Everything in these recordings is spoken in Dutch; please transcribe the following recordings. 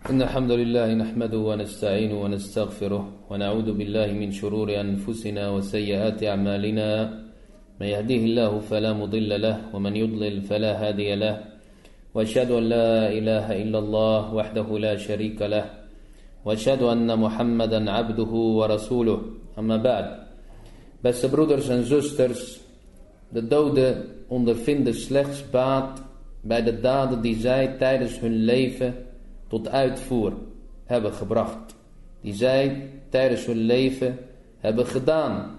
إن الحمد لله نحمده ونستعينه ونستغفره ونعوذ بالله من شرور أنفسنا وسيئات أعمالنا. من يهديه الله فلا مضل له ومن يضلل فلا هادي له. وأشهد أن لا إله إلا الله وحده لا شريك له. وأشهد أن محمدا عبده ورسوله. أما بعد Beste broeders en zusters, de doden ondervinden slechts baat bij de daden die zij tijdens hun leven tot uitvoer hebben gebracht. Die zij tijdens hun leven hebben gedaan.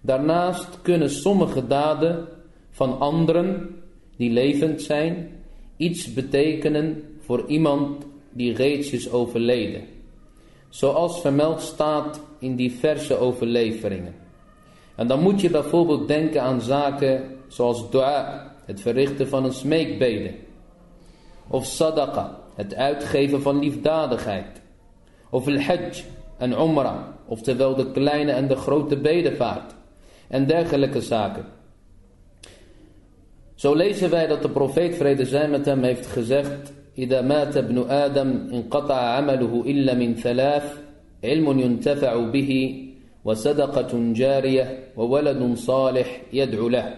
Daarnaast kunnen sommige daden van anderen die levend zijn iets betekenen voor iemand die reeds is overleden. Zoals vermeld staat in diverse overleveringen. En dan moet je bijvoorbeeld denken aan zaken zoals dua, het verrichten van een smeekbede. Of sadaqa, het uitgeven van liefdadigheid. Of al-hajj en umrah, oftewel de kleine en de grote bedevaart. En dergelijke zaken. Zo lezen wij dat de profeet vrede zij met hem heeft gezegd. إذا مات ابن آدم انقطع عمله إلا من ثلاث علم ينتفع به وصدقة جارية وولد صالح يدعو له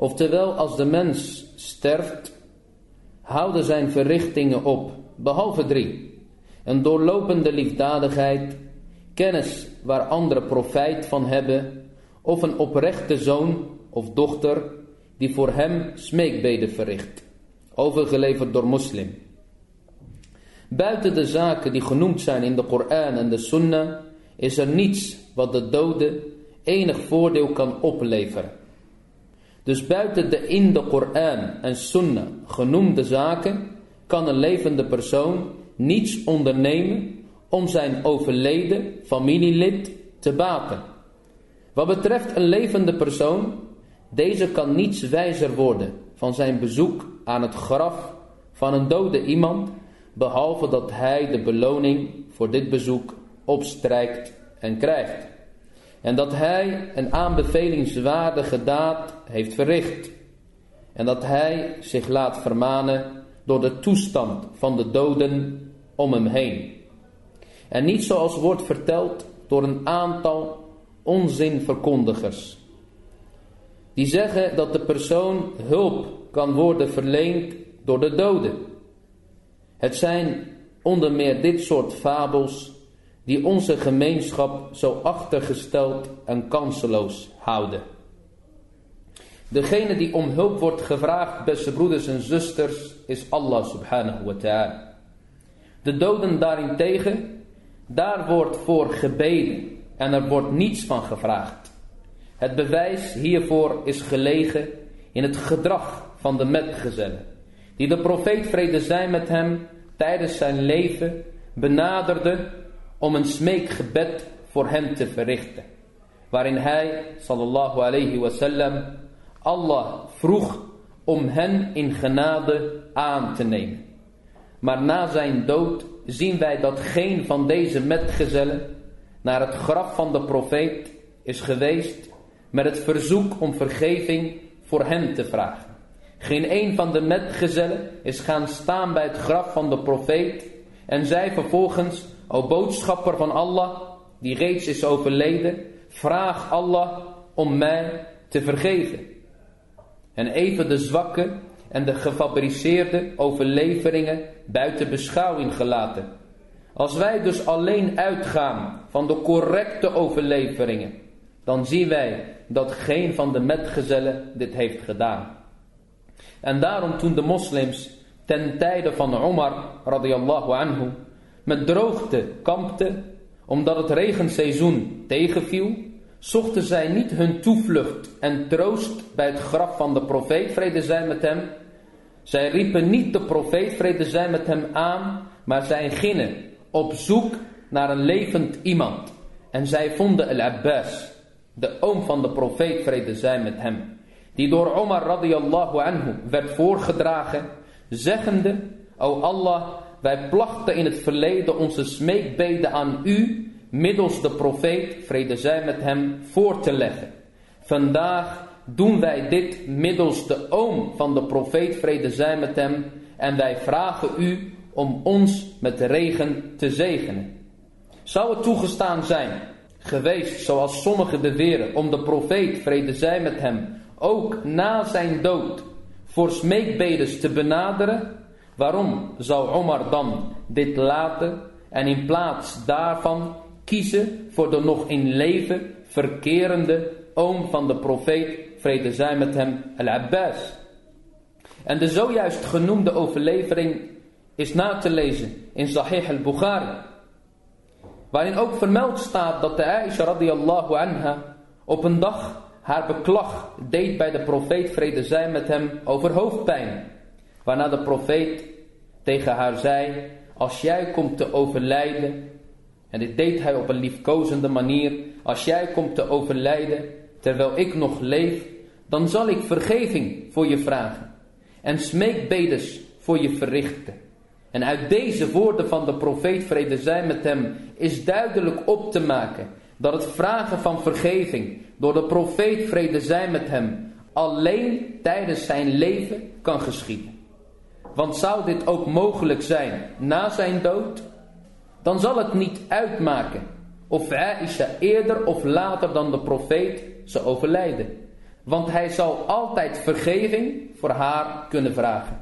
Oftewel, als de mens sterft, houden zijn verrichtingen op, behalve drie. Een doorlopende liefdadigheid, kennis waar anderen profijt van hebben, of een oprechte zoon of dochter die voor hem smeekbeden verricht. Overgeleverd door moslim. Buiten de zaken die genoemd zijn in de Koran en de Sunnah, is er niets wat de doden enig voordeel kan opleveren. Dus buiten de in de Koran en Sunnah genoemde zaken kan een levende persoon niets ondernemen om zijn overleden familielid te baten. Wat betreft een levende persoon, deze kan niets wijzer worden van zijn bezoek aan het graf van een dode iemand, behalve dat hij de beloning voor dit bezoek opstrijkt en krijgt. En dat hij een aanbevelingswaardige daad heeft verricht. En dat hij zich laat vermanen door de toestand van de doden om hem heen. En niet zoals wordt verteld door een aantal onzinverkondigers. Die zeggen dat de persoon hulp kan worden verleend door de doden. Het zijn onder meer dit soort fabels die onze gemeenschap zo achtergesteld en kanseloos houden. Degene die om hulp wordt gevraagd, beste broeders en zusters, is Allah subhanahu wa ta'ala. De doden daarentegen, daar wordt voor gebeden en er wordt niets van gevraagd. Het bewijs hiervoor is gelegen in het gedrag van de metgezellen, die de profeet vrede zij met hem tijdens zijn leven benaderde om een smeekgebed voor hen te verrichten. Waarin hij, sallallahu alayhi wasallam, Allah vroeg om hen in genade aan te nemen. Maar na zijn dood zien wij dat geen van deze metgezellen naar het graf van de profeet is geweest met het verzoek om vergeving voor hen te vragen. Geen een van de metgezellen is gaan staan bij het graf van de profeet en zei vervolgens O boodschapper van Allah, die reeds is overleden, vraag Allah om mij te vergeven. En even de zwakke en de gefabriceerde overleveringen buiten beschouwing gelaten. Als wij dus alleen uitgaan van de correcte overleveringen, dan zien wij dat geen van de metgezellen dit heeft gedaan. En daarom toen de moslims ten tijde van Omar radiyallahu anhu met droogte kampte, omdat het regenseizoen tegenviel, zochten zij niet hun toevlucht en troost bij het graf van de profeet, vrede zij met hem. Zij riepen niet de profeet, vrede zij met hem aan, maar zij gingen op zoek naar een levend iemand. En zij vonden Al-Abbas, de oom van de profeet, vrede zij met hem, die door Omar radiyallahu anhu werd voorgedragen, zeggende, O Allah, wij plachten in het verleden onze smeekbeden aan u, middels de profeet, vrede zij met hem, voor te leggen. Vandaag doen wij dit middels de oom van de profeet, vrede zij met hem, en wij vragen u om ons met regen te zegenen. Zou het toegestaan zijn geweest, zoals sommigen beweren, om de profeet, vrede zij met hem, ook na zijn dood voor smeekbedes te benaderen? Waarom zou Omar dan dit laten en in plaats daarvan kiezen voor de nog in leven verkerende oom van de profeet, vrede zij met hem, Al-Abbas? En de zojuist genoemde overlevering is na te lezen in Sahih al-Bukhari. Waarin ook vermeld staat dat de Aisha radiyallahu anha op een dag haar beklag deed bij de profeet vrede zij met hem over hoofdpijn. Waarna de profeet tegen haar zei, als jij komt te overlijden, en dit deed hij op een liefkozende manier, als jij komt te overlijden terwijl ik nog leef, dan zal ik vergeving voor je vragen en smeekbedes voor je verrichten. En uit deze woorden van de profeet vrede zij met hem is duidelijk op te maken dat het vragen van vergeving door de profeet vrede zij met hem alleen tijdens zijn leven kan geschieden. Want zou dit ook mogelijk zijn na zijn dood, dan zal het niet uitmaken of Aisha eerder of later dan de profeet zou overlijden. Want hij zal altijd vergeving voor haar kunnen vragen.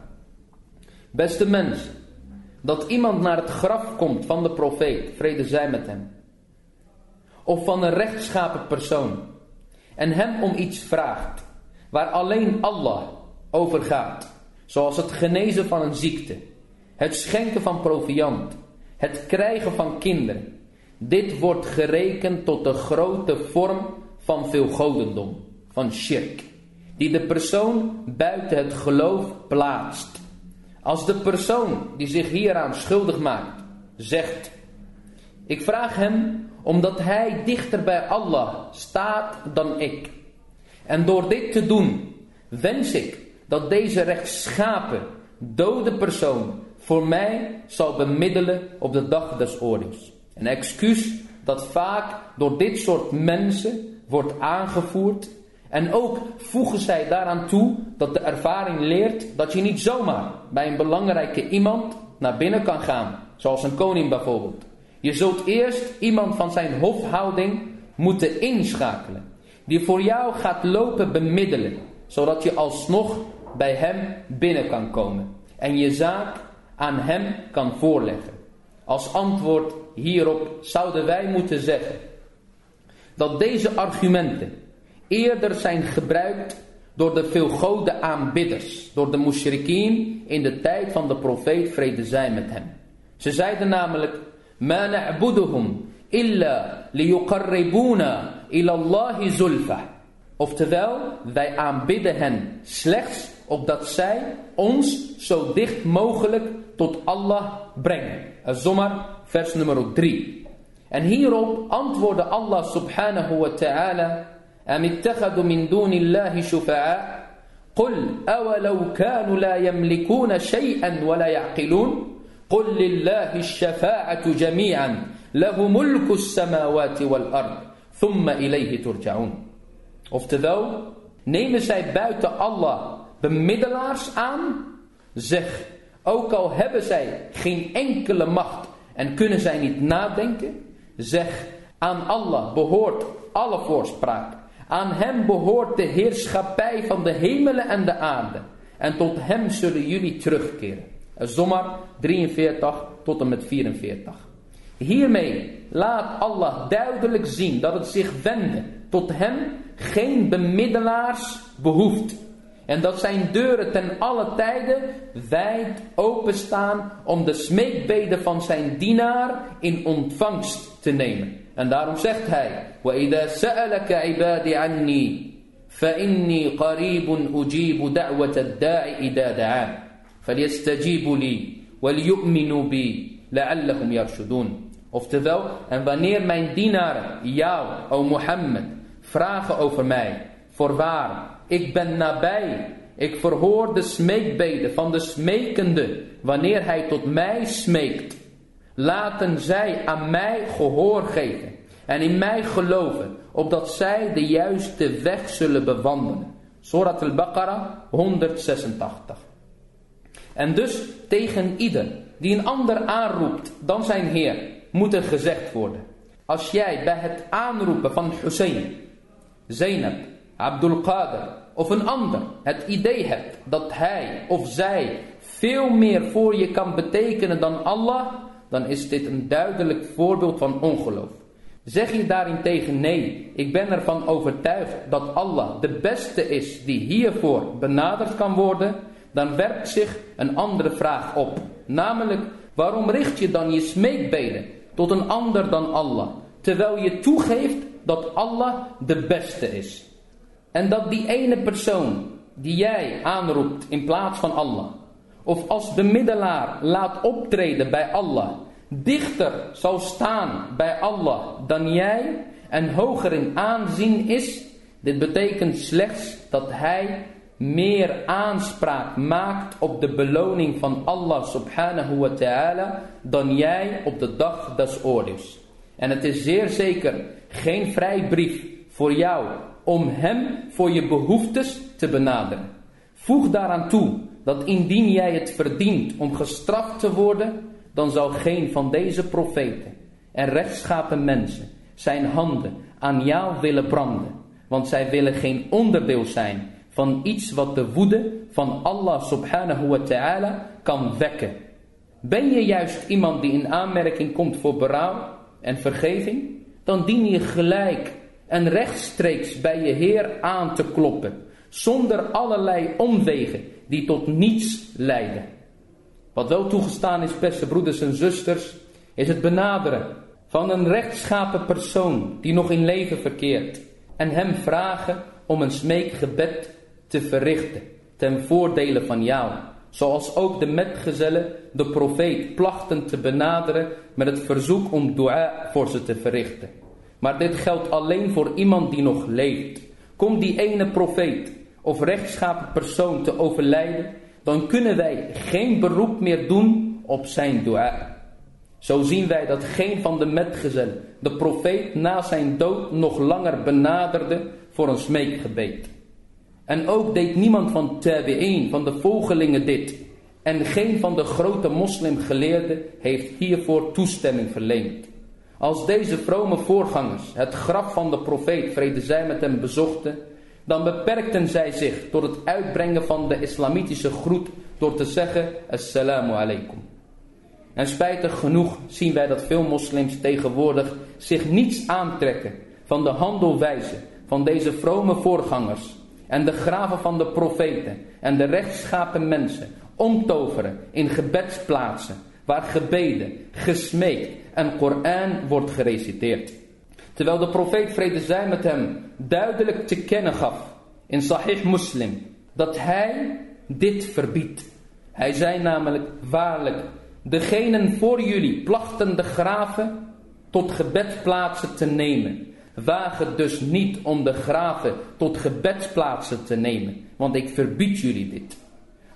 Beste mensen, dat iemand naar het graf komt van de profeet, vrede zij met hem. Of van een rechtschapen persoon. En hem om iets vraagt. Waar alleen Allah over gaat. Zoals het genezen van een ziekte. Het schenken van proviand. Het krijgen van kinderen. Dit wordt gerekend tot de grote vorm van veelgodendom. Van shirk. Die de persoon buiten het geloof plaatst. Als de persoon die zich hieraan schuldig maakt, zegt, ik vraag hem omdat hij dichter bij Allah staat dan ik. En door dit te doen, wens ik dat deze rechtschapen, dode persoon voor mij zal bemiddelen op de dag des oordeels. Een excuus dat vaak door dit soort mensen wordt aangevoerd en ook voegen zij daaraan toe dat de ervaring leert dat je niet zomaar bij een belangrijke iemand naar binnen kan gaan. Zoals een koning bijvoorbeeld. Je zult eerst iemand van zijn hofhouding moeten inschakelen. Die voor jou gaat lopen bemiddelen. Zodat je alsnog bij hem binnen kan komen. En je zaak aan hem kan voorleggen. Als antwoord hierop zouden wij moeten zeggen dat deze argumenten eerder zijn gebruikt door de veelgode aanbidders, door de mushrikeen in de tijd van de profeet vrede zij met hem. Ze zeiden namelijk, ma illa liyuqarribuna ila Allahi zulfa. Oftewel, wij aanbidden hen slechts opdat zij ons zo dicht mogelijk tot Allah brengen. Zomar, vers nummer 3. En hierop antwoordde Allah subhanahu wa ta'ala أم اتخذوا من دون الله شفعاء قل أولو كانوا لا يملكون شيئا ولا يعقلون قل لله الشفاعة جميعا له ملك السماوات والأرض ثم إليه ترجعون Oftewel, nemen zij buiten Allah bemiddelaars aan? Zeg, ook al hebben zij geen enkele macht en kunnen zij niet nadenken? Zeg, aan Allah behoort alle voorspraak aan hem behoort de heerschappij van de hemelen en de aarde. En tot hem zullen jullie terugkeren. Zomaar 43 tot en met 44. Hiermee laat Allah duidelijk zien dat het zich wende tot hem geen bemiddelaars behoeft. En dat zijn deuren ten alle tijden wijd openstaan om de smeekbeden van zijn dienaar in ontvangst te nemen. En daarom zegt hij, وَإِذَا سَأَلَكَ عِبَادِ عَنِّي فَإِنِّي قَرِيبٌ أُجِيبُ دَعْوَةَ الدَّاعِ إِذَا دَعَانِ فَلْيَسْتَجِيبُوا لِي وَلْيُؤْمِنُوا بِي لَعَلَّهُمْ يَرْشُدُونَ Oftewel, en wanneer mijn dienaren, jou, o Mohammed, vragen over mij, voorwaar, ik ben nabij, ik verhoor de smeekbeden van de smekende, wanneer hij tot mij smeekt. Laten zij aan mij gehoor geven en in mij geloven, opdat zij de juiste weg zullen bewandelen. Surat al-Baqarah 186. En dus tegen ieder die een ander aanroept dan zijn Heer, moet er gezegd worden. Als jij bij het aanroepen van Hussein, Zainab, Abdul Qadir of een ander het idee hebt dat hij of zij veel meer voor je kan betekenen dan Allah, dan is dit een duidelijk voorbeeld van ongeloof. Zeg je daarentegen nee, ik ben ervan overtuigd dat Allah de beste is die hiervoor benaderd kan worden, dan werpt zich een andere vraag op. Namelijk, waarom richt je dan je smeekbeden tot een ander dan Allah, terwijl je toegeeft dat Allah de beste is? En dat die ene persoon die jij aanroept in plaats van Allah, of als bemiddelaar laat optreden bij Allah, dichter zal staan bij Allah dan jij en hoger in aanzien is, dit betekent slechts dat hij meer aanspraak maakt op de beloning van Allah subhanahu wa ta'ala dan jij op de dag des oordeels. En het is zeer zeker geen vrijbrief voor jou om hem voor je behoeftes te benaderen. Voeg daaraan toe dat indien jij het verdient om gestraft te worden, dan zal geen van deze profeten en rechtschapen mensen zijn handen aan jou willen branden. Want zij willen geen onderdeel zijn van iets wat de woede van Allah subhanahu wa ta'ala kan wekken. Ben je juist iemand die in aanmerking komt voor berouw en vergeving? Dan dien je gelijk en rechtstreeks bij je Heer aan te kloppen. Zonder allerlei omwegen die tot niets leiden. Wat wel toegestaan is, beste broeders en zusters, is het benaderen van een rechtschapen persoon die nog in leven verkeert. En hem vragen om een smeekgebed te verrichten ten voordele van jou. Zoals ook de metgezellen de profeet plachten te benaderen met het verzoek om dua voor ze te verrichten. Maar dit geldt alleen voor iemand die nog leeft. Komt die ene profeet of rechtschapen persoon te overlijden, dan kunnen wij geen beroep meer doen op zijn dua. Zo zien wij dat geen van de metgezellen de profeet na zijn dood nog langer benaderde voor een smeekgebed. En ook deed niemand van tabi'in, van de volgelingen dit. En geen van de grote moslimgeleerden heeft hiervoor toestemming verleend. Als deze vrome voorgangers het graf van de profeet, vrede zij met hem, bezochten, dan beperkten zij zich tot het uitbrengen van de islamitische groet door te zeggen Assalamu alaikum. En spijtig genoeg zien wij dat veel moslims tegenwoordig zich niets aantrekken van de handelwijze van deze vrome voorgangers en de graven van de profeten en de rechtschapen mensen omtoveren in gebedsplaatsen waar gebeden, gesmeekt en Koran wordt gereciteerd. Terwijl de profeet vrede zij met hem duidelijk te kennen gaf in Sahih Muslim dat hij dit verbiedt. Hij zei namelijk waarlijk, degenen voor jullie plachten de graven tot gebedsplaatsen te nemen. Waag het dus niet om de graven tot gebedsplaatsen te nemen, want ik verbied jullie dit.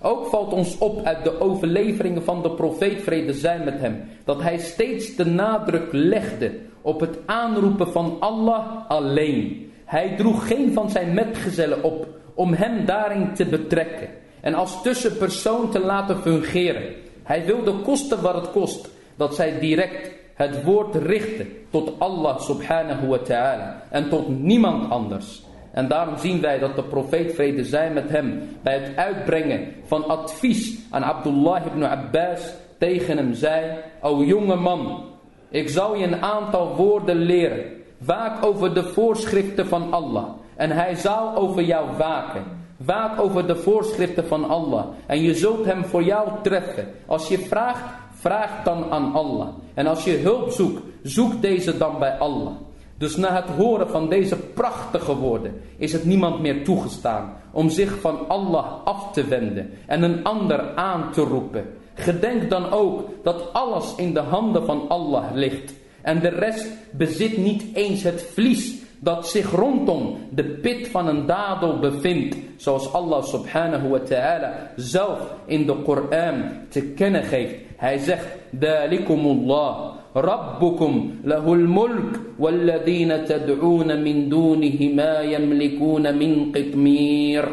Ook valt ons op uit de overleveringen van de profeet vrede zij met hem, dat hij steeds de nadruk legde op het aanroepen van Allah alleen. Hij droeg geen van zijn metgezellen op om hem daarin te betrekken en als tussenpersoon te laten fungeren. Hij wilde kosten wat het kost dat zij direct het woord richten tot Allah subhanahu wa ta'ala en tot niemand anders. En daarom zien wij dat de profeet vrede zij met hem bij het uitbrengen van advies aan Abdullah ibn Abbas tegen hem zei, O jonge man, ik zal je een aantal woorden leren. Waak over de voorschriften van Allah. En hij zal over jou waken. Waak over de voorschriften van Allah. En je zult hem voor jou treffen. Als je vraagt, vraag dan aan Allah. En als je hulp zoekt, zoek deze dan bij Allah. Dus na het horen van deze prachtige woorden is het niemand meer toegestaan om zich van Allah af te wenden en een ander aan te roepen. Gedenk dan ook dat alles in de handen van Allah ligt en de rest bezit niet eens het vlies dat zich rondom de pit van een dadel bevindt. Zoals Allah subhanahu wa ta'ala zelf in de Koran te kennen geeft. Hij zegt, Dalikumullah, Rabbukum, lahul mulk, walladina tad'una min dunihi ma yamlikuna min qitmir.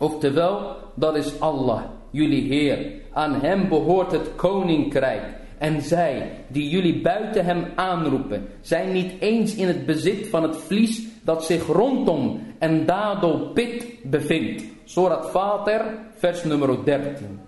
Oftewel, dat is Allah, jullie Heer. aan hem behoort het koninkrijk. En zij, die jullie buiten hem aanroepen, zijn niet eens in het bezit van het vlies dat zich rondom en daardoor pit bevindt. Surat Fatir, vers nummer 13.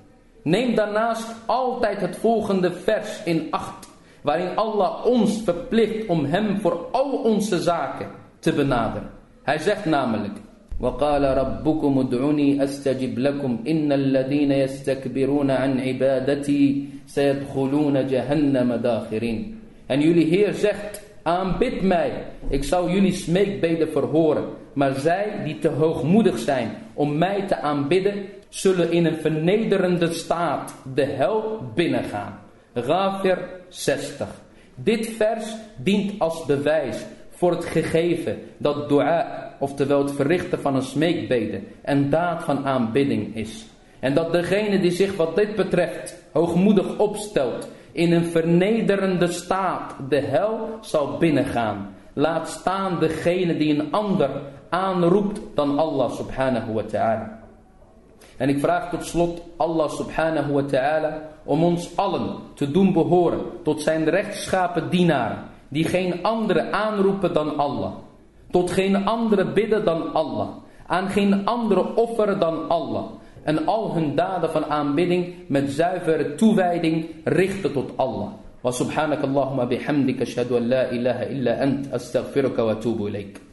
Neem daarnaast altijd het volgende vers in acht, waarin Allah ons verplicht om hem voor al onze zaken te benaderen. Hij zegt namelijk, وقال ربكم ادعوني استجب لكم ان الذين يستكبرون عن عبادتي سيدخلون جهنم داخرين En jullie Heer zegt, aanbid mij, ik zal jullie smeekbeden verhoren. Maar zij die te hoogmoedig zijn om mij te aanbidden, zullen in een vernederende staat de hel binnengaan. Ghafir 60. Dit vers dient als bewijs voor het gegeven dat dua, oftewel het verrichten van een smeekbede, een daad van aanbidding is. En dat degene die zich wat dit betreft hoogmoedig opstelt, in een vernederende staat de hel zal binnengaan. Laat staan degene die een ander aanroept dan Allah subhanahu wa ta'ala. En ik vraag tot slot Allah subhanahu wa ta'ala om ons allen te doen behoren tot zijn rechtschapen dienaren. Die geen andere aanroepen dan Allah. Tot geen andere bidden dan Allah. Aan geen andere offeren dan Allah. En al hun daden van aanbidding met zuivere toewijding richten tot Allah. Wa subhanakallahumma bihamdika ashhadu an la ilaha illa ant astaghfiruka wa atubu ilayk.